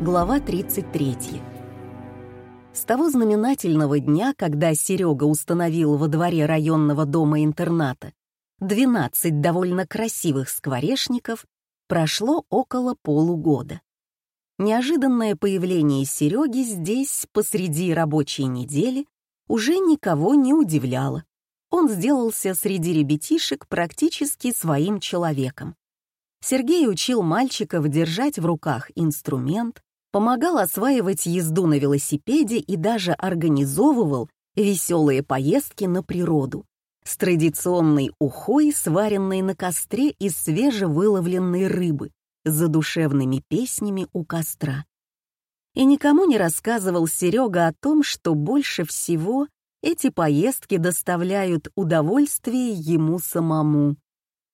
Глава 33. С того знаменательного дня, когда Серега установил во дворе районного дома-интерната 12 довольно красивых скворечников, прошло около полугода. Неожиданное появление Сереги здесь посреди рабочей недели уже никого не удивляло. Он сделался среди ребятишек практически своим человеком. Сергей учил мальчиков держать в руках инструмент, помогал осваивать езду на велосипеде и даже организовывал веселые поездки на природу с традиционной ухой, сваренной на костре из свежевыловленной рыбы, с задушевными песнями у костра. И никому не рассказывал Серега о том, что больше всего эти поездки доставляют удовольствие ему самому.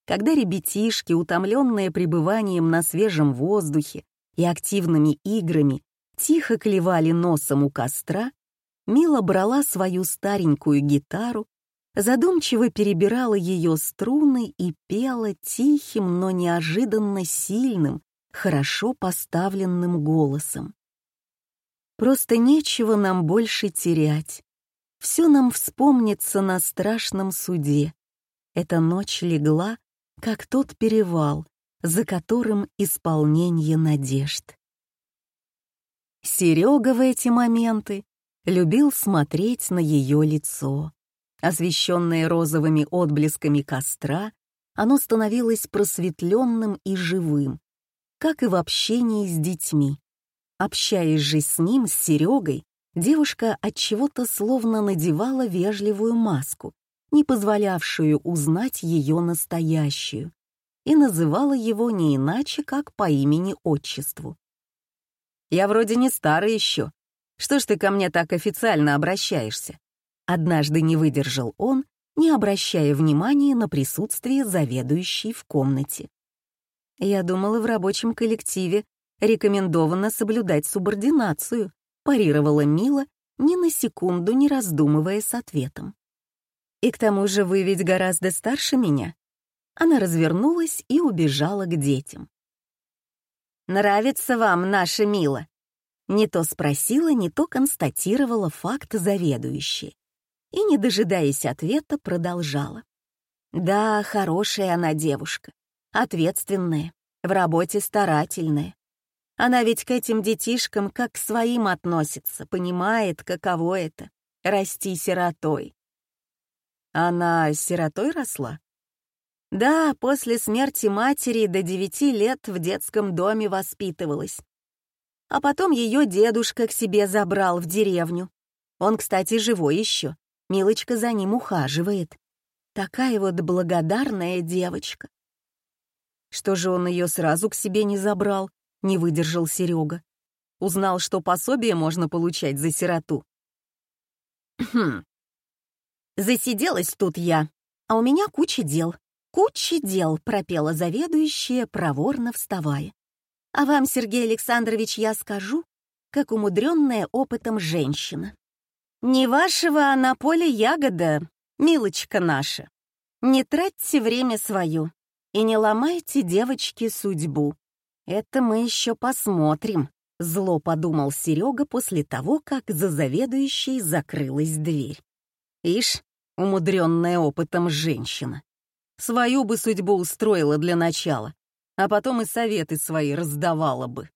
Когда ребятишки, утомленные пребыванием на свежем воздухе и активными играми, тихо клевали носом у костра, Мила брала свою старенькую гитару, задумчиво перебирала ее струны и пела тихим, но неожиданно сильным, хорошо поставленным голосом. «Просто нечего нам больше терять. Все нам вспомнится на страшном суде. Эта ночь легла, как тот перевал, за которым исполнение надежд. Серега в эти моменты любил смотреть на ее лицо. Освещенное розовыми отблесками костра, оно становилось просветленным и живым, как и в общении с детьми. Общаясь же с ним, с Серегой, девушка от чего-то словно надевала вежливую маску, не позволявшую узнать ее настоящую, и называла его не иначе, как по имени-отчеству. «Я вроде не старый еще. Что ж ты ко мне так официально обращаешься?» Однажды не выдержал он, не обращая внимания на присутствие заведующей в комнате. «Я думала, в рабочем коллективе рекомендовано соблюдать субординацию», парировала Мила, ни на секунду не раздумывая с ответом. «И к тому же вы ведь гораздо старше меня. Она развернулась и убежала к детям. «Нравится вам наша Мила?» Не то спросила, не то констатировала факт заведующей. И, не дожидаясь ответа, продолжала. «Да, хорошая она девушка, ответственная, в работе старательная. Она ведь к этим детишкам как к своим относится, понимает, каково это — расти сиротой». «Она сиротой росла?» Да, после смерти матери до девяти лет в детском доме воспитывалась. А потом ее дедушка к себе забрал в деревню. Он, кстати, живой еще. Милочка за ним ухаживает. Такая вот благодарная девочка. Что же он ее сразу к себе не забрал, не выдержал Серега. Узнал, что пособие можно получать за сироту. Хм. Засиделась тут я, а у меня куча дел. «Куча дел», — пропела заведующая, проворно вставая. «А вам, Сергей Александрович, я скажу, как умудренная опытом женщина. Не вашего, а на поле ягода, милочка наша. Не тратьте время свое и не ломайте девочки судьбу. Это мы еще посмотрим», — зло подумал Серега после того, как за заведующей закрылась дверь. Ишь, умудренная опытом женщина. Свою бы судьбу устроила для начала, а потом и советы свои раздавала бы.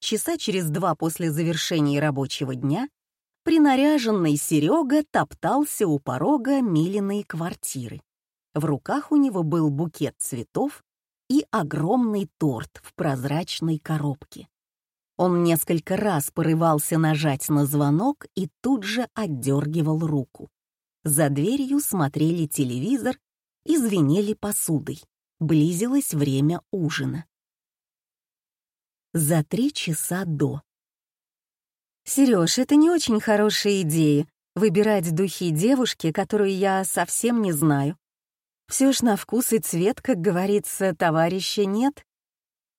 Часа через два после завершения рабочего дня принаряженный Серега топтался у порога Милиной квартиры. В руках у него был букет цветов и огромный торт в прозрачной коробке. Он несколько раз порывался нажать на звонок и тут же отдергивал руку. За дверью смотрели телевизор и звенели посудой. Близилось время ужина. За три часа до. «Серёж, это не очень хорошая идея — выбирать духи девушки, которую я совсем не знаю. Все ж на вкус и цвет, как говорится, товарища нет.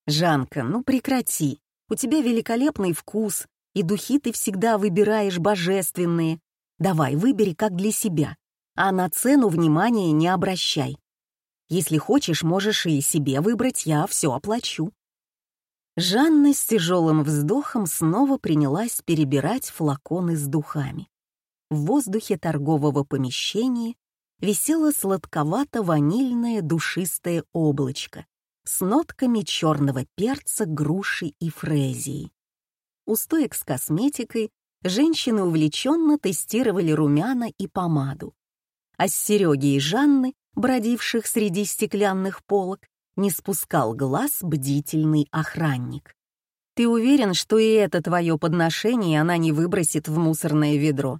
Жанка, ну прекрати. У тебя великолепный вкус, и духи ты всегда выбираешь божественные. Давай, выбери как для себя а на цену внимания не обращай. Если хочешь, можешь и себе выбрать, я все оплачу. Жанна с тяжелым вздохом снова принялась перебирать флаконы с духами. В воздухе торгового помещения висело сладковато-ванильное душистое облачко с нотками черного перца, груши и фрезии. У стоек с косметикой женщины увлеченно тестировали румяна и помаду. А с Сереги и Жанны, бродивших среди стеклянных полок, не спускал глаз бдительный охранник. «Ты уверен, что и это твое подношение она не выбросит в мусорное ведро?»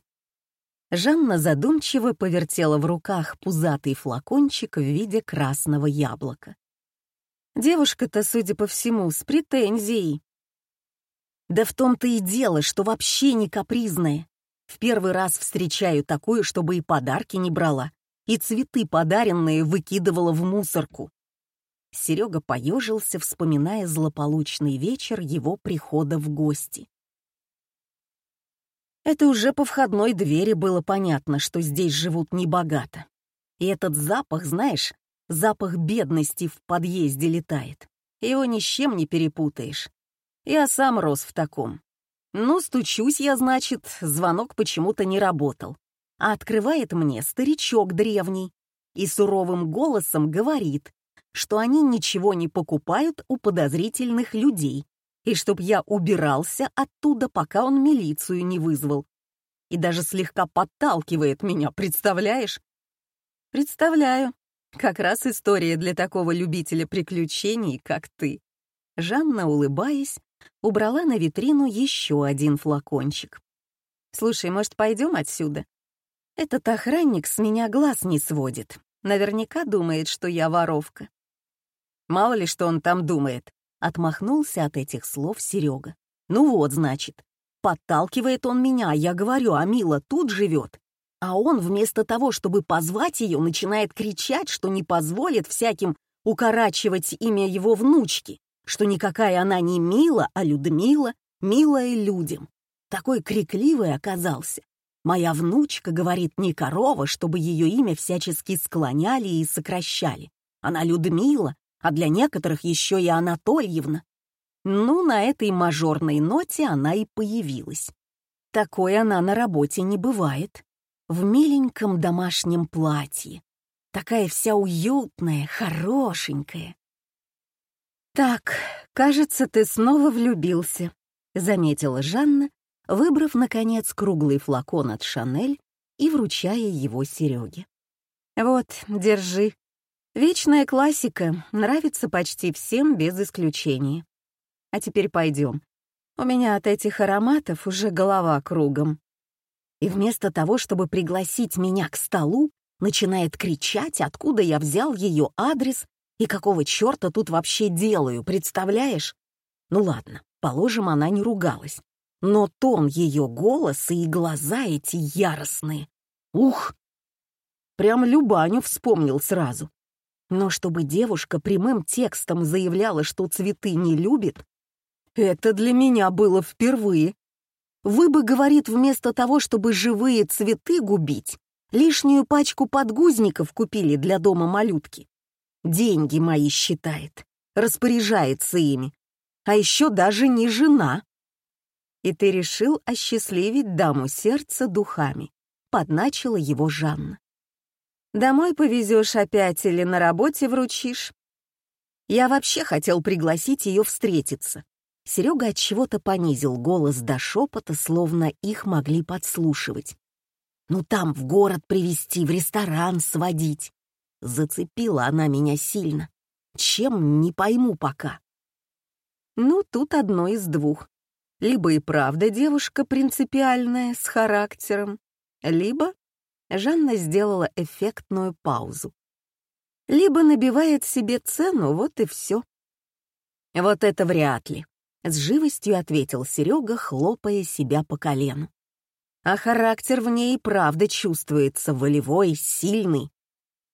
Жанна задумчиво повертела в руках пузатый флакончик в виде красного яблока. Девушка-то, судя по всему, с претензией. Да в том-то и дело, что вообще не капризная. В первый раз встречаю такое, чтобы и подарки не брала, и цветы подаренные выкидывала в мусорку. Серега поежился, вспоминая злополучный вечер его прихода в гости. Это уже по входной двери было понятно, что здесь живут небогато. И этот запах, знаешь, запах бедности в подъезде летает. Его ни с чем не перепутаешь. Я сам рос в таком. Ну, стучусь я, значит, звонок почему-то не работал. А открывает мне старичок древний и суровым голосом говорит, что они ничего не покупают у подозрительных людей, и чтоб я убирался оттуда, пока он милицию не вызвал. И даже слегка подталкивает меня, представляешь? Представляю. Как раз история для такого любителя приключений, как ты. Жанна, улыбаясь, убрала на витрину еще один флакончик. «Слушай, может, пойдем отсюда? Этот охранник с меня глаз не сводит. Наверняка думает, что я воровка. Мало ли, что он там думает. Отмахнулся от этих слов Серега. Ну вот, значит. Подталкивает он меня, я говорю, а Мила тут живет. А он вместо того, чтобы позвать ее, начинает кричать, что не позволит всяким укорачивать имя его внучки, что никакая она не Мила, а Людмила, милая людям. Такой крикливый оказался. Моя внучка говорит не корова, чтобы ее имя всячески склоняли и сокращали. Она Людмила, а для некоторых еще и Анатольевна. Ну, на этой мажорной ноте она и появилась. Такой она на работе не бывает. В миленьком домашнем платье. Такая вся уютная, хорошенькая. «Так, кажется, ты снова влюбился», — заметила Жанна, выбрав, наконец, круглый флакон от Шанель и вручая его Сереге. «Вот, держи. Вечная классика, нравится почти всем без исключения. А теперь пойдем. У меня от этих ароматов уже голова кругом. И вместо того, чтобы пригласить меня к столу, начинает кричать, откуда я взял ее адрес и какого черта тут вообще делаю, представляешь? Ну ладно, положим, она не ругалась. Но тон ее голоса и глаза эти яростные. Ух! Прям Любаню вспомнил сразу. Но чтобы девушка прямым текстом заявляла, что цветы не любит, это для меня было впервые. Вы бы, говорит, вместо того, чтобы живые цветы губить, лишнюю пачку подгузников купили для дома малютки. Деньги мои считает, распоряжается ими. А еще даже не жена. И ты решил осчастливить даму сердца духами, подначила его Жанна. Домой повезешь опять или на работе вручишь? Я вообще хотел пригласить ее встретиться. Серега от чего-то понизил голос до шепота, словно их могли подслушивать. Ну там в город привезти, в ресторан сводить. Зацепила она меня сильно. Чем, не пойму пока. Ну, тут одно из двух. Либо и правда девушка принципиальная, с характером, либо Жанна сделала эффектную паузу. Либо набивает себе цену, вот и все. Вот это вряд ли, с живостью ответил Серега, хлопая себя по колену. А характер в ней правда чувствуется волевой, сильный.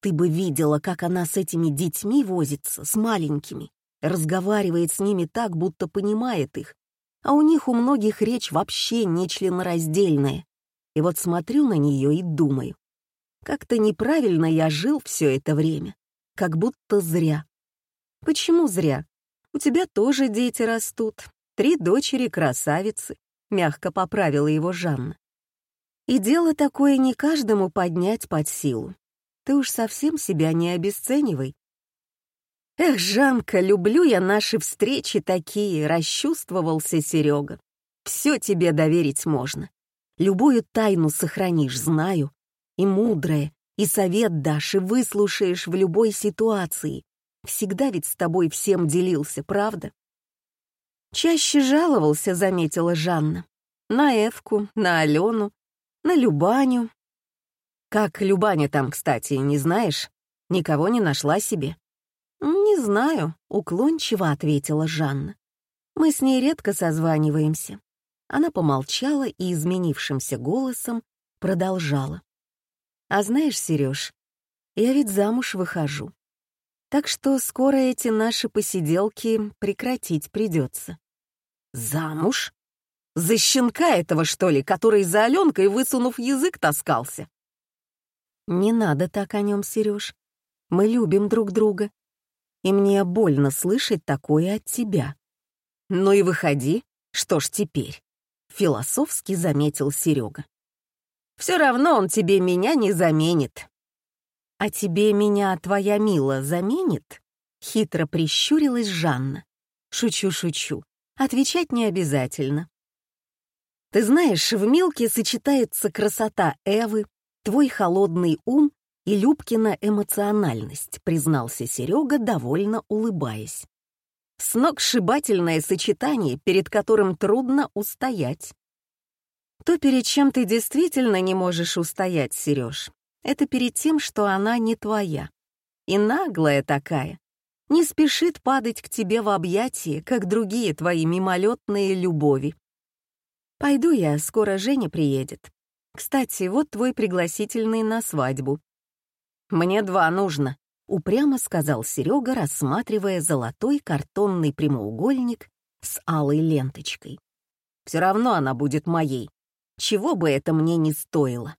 Ты бы видела, как она с этими детьми возится, с маленькими, разговаривает с ними так, будто понимает их, а у них у многих речь вообще не членораздельная. И вот смотрю на нее и думаю, как-то неправильно я жил все это время, как будто зря. Почему зря? У тебя тоже дети растут. Три дочери красавицы», — мягко поправила его Жанна. «И дело такое не каждому поднять под силу. Ты уж совсем себя не обесценивай. «Эх, Жанка, люблю я наши встречи такие», — расчувствовался Серега. «Все тебе доверить можно. Любую тайну сохранишь, знаю. И мудрое, и совет дашь, и выслушаешь в любой ситуации. Всегда ведь с тобой всем делился, правда?» Чаще жаловался, заметила Жанна. На Эвку, на Алену, на Любаню. Как Любаня там, кстати, не знаешь? Никого не нашла себе. «Не знаю», — уклончиво ответила Жанна. «Мы с ней редко созваниваемся». Она помолчала и изменившимся голосом продолжала. «А знаешь, Сереж, я ведь замуж выхожу. Так что скоро эти наши посиделки прекратить придется». «Замуж? За щенка этого, что ли, который за Аленкой, высунув язык, таскался?» «Не надо так о нем, Сереж. Мы любим друг друга и мне больно слышать такое от тебя. Ну и выходи, что ж теперь? Философски заметил Серега. Все равно он тебе меня не заменит. А тебе меня твоя Мила заменит? Хитро прищурилась Жанна. Шучу-шучу. Отвечать не обязательно. Ты знаешь, в Милке сочетается красота Эвы, твой холодный ум и Любкина эмоциональность, признался Серега, довольно улыбаясь. Сногсшибательное сочетание, перед которым трудно устоять. То, перед чем ты действительно не можешь устоять, Сереж, это перед тем, что она не твоя. И наглая такая. Не спешит падать к тебе в объятии, как другие твои мимолетные любови. Пойду я, скоро Женя приедет. Кстати, вот твой пригласительный на свадьбу. «Мне два нужно», — упрямо сказал Серега, рассматривая золотой картонный прямоугольник с алой ленточкой. «Все равно она будет моей, чего бы это мне ни стоило».